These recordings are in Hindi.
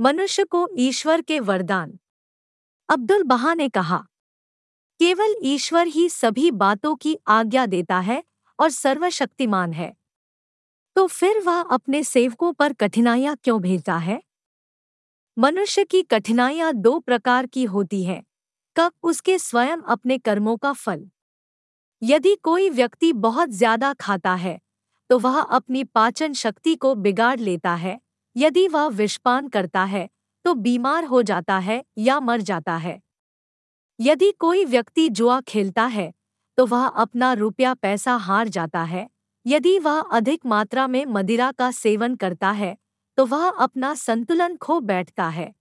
मनुष्य को ईश्वर के वरदान। अब्दुल बहा ने कहा, केवल ईश्वर ही सभी बातों की आज्ञा देता है और सर्वशक्तिमान है। तो फिर वह अपने सेवकों पर कठिनाइयाँ क्यों भेजता है? मनुष्य की कठिनाइयाँ दो प्रकार की होती हैं, कब उसके स्वयं अपने कर्मों का फल। यदि कोई व्यक्ति बहुत ज़्यादा खाता है तो वह अपनी पाचन शक्ति को बिगाड़ लेता है यदि वह विषपान करता है तो बीमार हो जाता है या मर जाता है। यदि कोई व्यक्ति जुआ खेलता है तो वह अपना रुपया पैसा हार जाता है। यदि वह अधिक मात्रा में मदिरा का सेवन करता है तो वह अपना संतुलन खो बैठता है।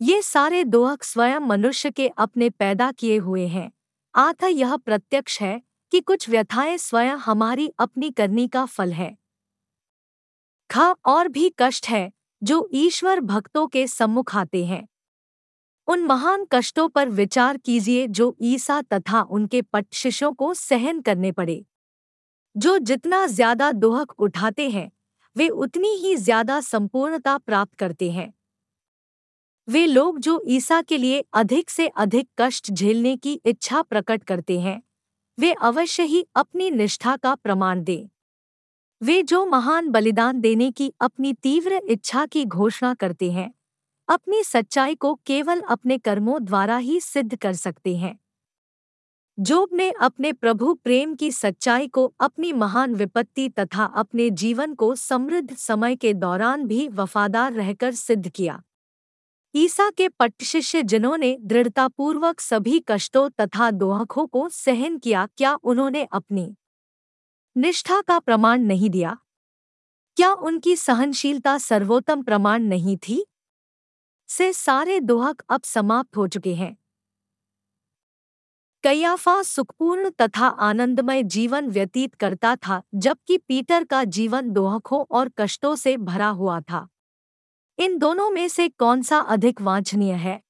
ये सारे दोहक स्वयं मनुष्य के अपने पैदा किए हुए हैं। आथा यह प्रत्यक्ष है कि कुछ व्यथाएँ स्वयं हमारी अपनी करनी का फल है। खा और भी कष्ट है, जो ईश्वर भक्तों के सम्मुख आते हैं। उन महान कष्टों पर विचार कीजिए, जो ईसा तथा उनके पट शिष्यों को सहन करने पड़े। जो जितना ज़्यादा दोहक उठाते हैं, वे उतनी ही ज़्यादा संपूर्णता प्राप्त करते हैं। वे लोग जो ईसा के लिए अधिक से अधिक कष्ट झेलने की इच्छा प्रकट करते हैं, वे अवश्य ही अपनी निष्ठा का प्रमाण दें। वे जो महान बलिदान देने की अपनी तीव्र इच्छा की घोषणा करते हैं, अपनी सच्चाई को केवल अपने कर्मों द्वारा ही सिद्ध कर सकते हैं। जोब ने अपने प्रभु प्रेम की सच्चाई को अपनी महान विपत्ति तथा अपने जीवन को समृद्ध समय के दौरान भी वफादार रहकर सिद्ध किया। ईसा के पट्टशिष्य जिन्होंने दृढ़तापूर्वक सभी कष्टों तथा दोहखों को सहन किया, क्या उन्होंने अपनी निष्ठा का प्रमाण नहीं दिया। क्या उनकी सहनशीलता सर्वोत्तम प्रमाण नहीं थी? से सारे दोहक अब समाप्त हो चुके हैं। कैयाफा सुखपूर्ण तथा आनंदमय जीवन व्यतीत करता था, जबकि पीटर का जीवन दोहकों और कष्टों से भरा हुआ था। इन दोनों में से कौन सा अधिक वांछनीय है?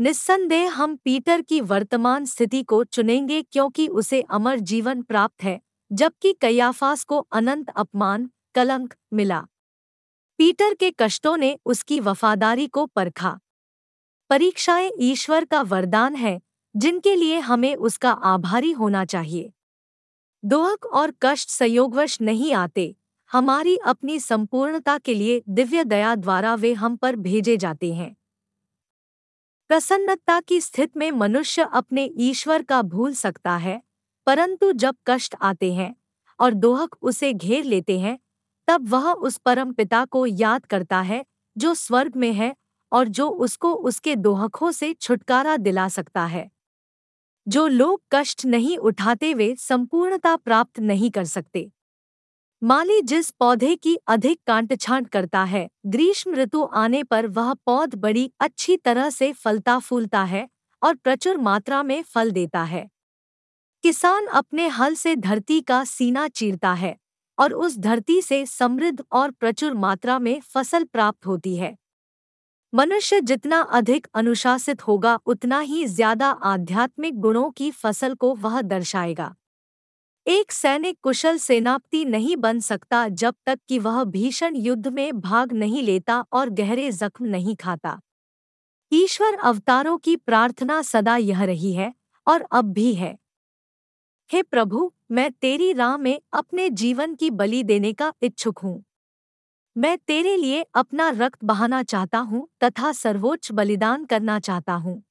निस्संदेह हम पीटर की वर्तमान स्थिति को चुनेंगे क्योंकि उसे अमर जीवन प्राप्त है। जबकि कयाफास को अनंत अपमान, कलंक मिला। पीटर के कष्टों ने उसकी वफादारी को परखा। परीक्षाएँ ईश्वर का वरदान है, जिनके लिए हमें उसका आभारी होना चाहिए। दोहक और कष्ट संयोगवश नहीं आते, हमारी अपनी संपूर्णता के लिए दिव्य दया द्वारा वे हम पर भेजे जाते हैं। प्रसन्नता की स्थिति में मनुष्य अपने ईश्वर का भूल सकता है परंतु जब कष्ट आते हैं और दोहक उसे घेर लेते हैं, तब वह उस परम पिता को याद करता है, जो स्वर्ग में है और जो उसको उसके दोहकों से छुटकारा दिला सकता है। जो लोग कष्ट नहीं उठाते वे संपूर्णता प्राप्त नहीं कर सकते। माली जिस पौधे की अधिक कांटछांट करता है, ग्रीष्म ऋतु आने पर वह पौध बड़ी अच्छी तरह से फलता फूलता है और प्रचुर मात्रा में फल देता है। किसान अपने हल से धरती का सीना चीरता है और उस धरती से समृद्ध और प्रचुर मात्रा में फ़सल प्राप्त होती है। मनुष्य जितना अधिक अनुशासित होगा, उतना ही ज़्यादा आध्यात्मिक गुणों की फ़सल को वह दर्शाएगा। एक सैनिक कुशल सेनापति नहीं बन सकता जब तक कि वह भीषण युद्ध में भाग नहीं लेता और गहरे जख्म नहीं खाता। ईश्वर अवतारों की प्रार्थना सदा यह रही है और अब भी है। हे प्रभु, मैं तेरी राह में अपने जीवन की बलि देने का इच्छुक हूँ। मैं तेरे लिए अपना रक्त बहाना चाहता हूँ तथा सर्वोच्च बलिदान करना चाहता हूँ।